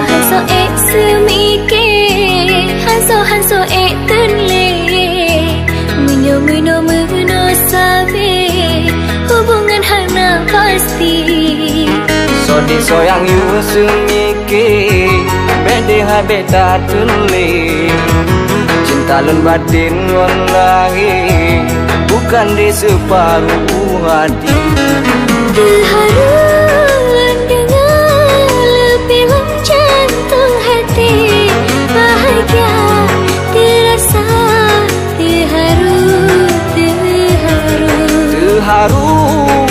한소 한소 에스미게 한소 한소 에들리 무녀 무노 무노 사베 hubungan hang na pasti. So di soyang yu sumike. Bede hai beta tunli cinta lun batin wangi bukan di separuh hati. Berharap Terharu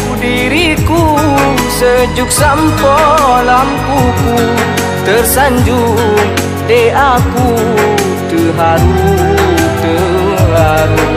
sejuk sampo lampuku tersanjung de aku terharu terharu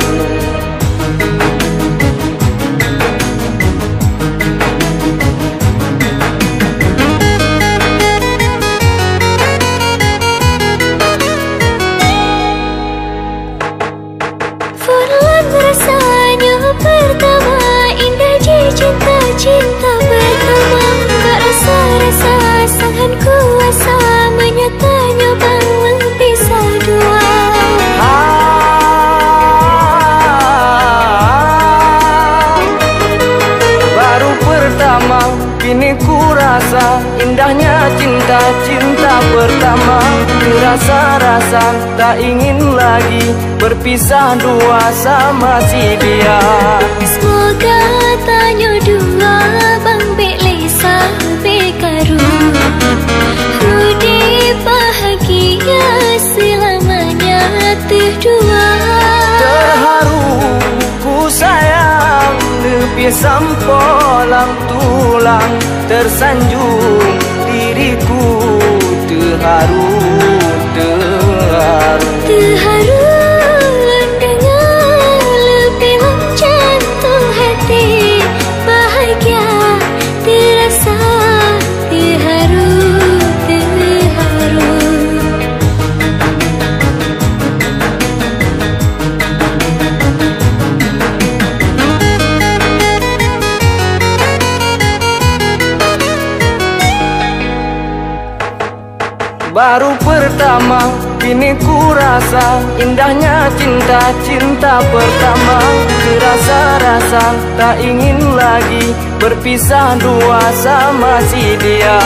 rasa indahnya cinta-cinta pertama. Dirasa-rasa tak ingin lagi berpisah dua sama si dia lebih sampolang tulang tersanjung diriku terharu Baru pertama. Kini ku rasa Indahnya cinta-cinta pertama. Terasa-rasa tak ingin lagi Berpisah dua sama si dia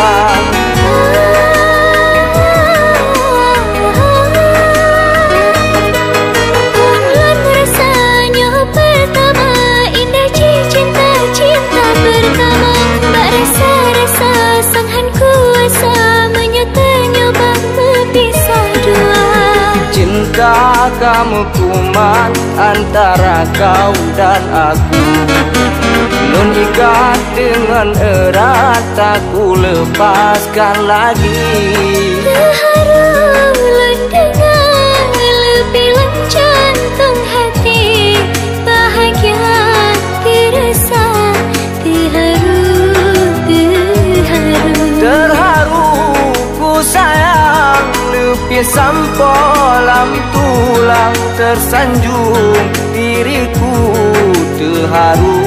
kamu kuman antara kau dan aku? Nun ikat dengan erat aku lepaskan lagi sampolam tulang tersanjung diriku terharu